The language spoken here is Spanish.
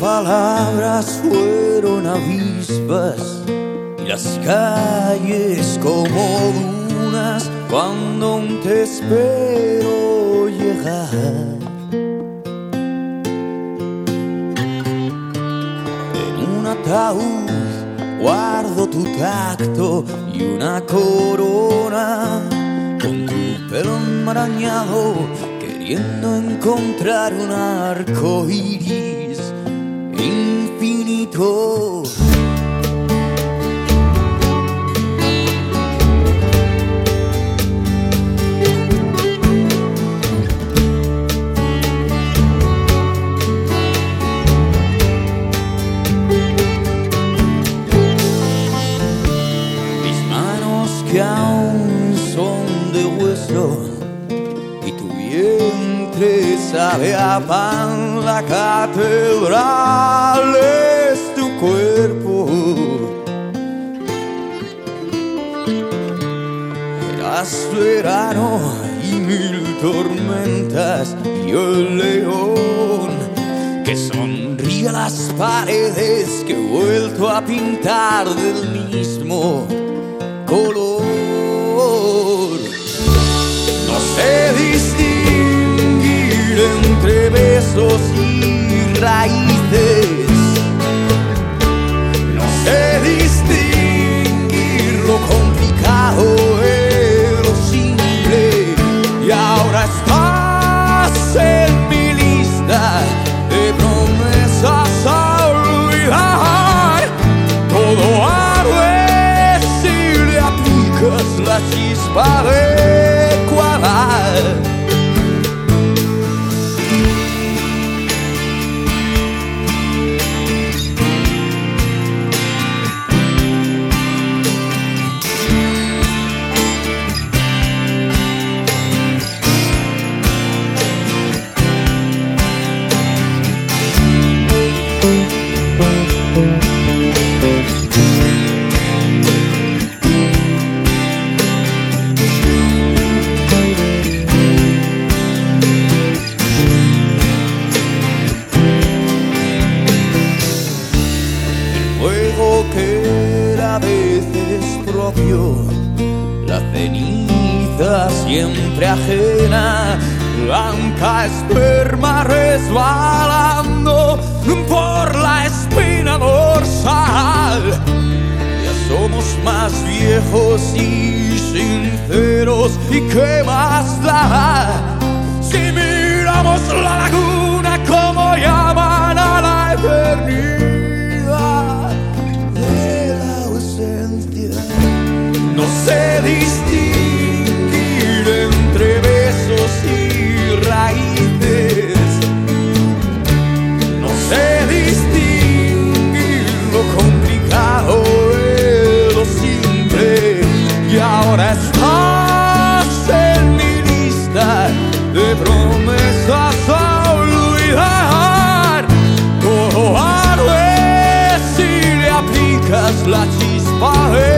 Palabras fueron avispas y las calles como dunas cuando te espero llegar. En un ataúd guardo tu tacto y una corona con tu pelo enmarañado queriendo encontrar un arco iris que aún son de hueso y tu vientre sabe a pan, la catedral es tu cuerpo. Eras verano y mil tormentas y el león que sonríe las paredes que he vuelto a pintar del mismo color. para fuego que era a veces propio, la ceniza siempre ajena, blanca esperma resbalando por la espina dorsal. Ya somos más viejos y sinceros, ¿y qué más da? Si miramos la laguna como llaman far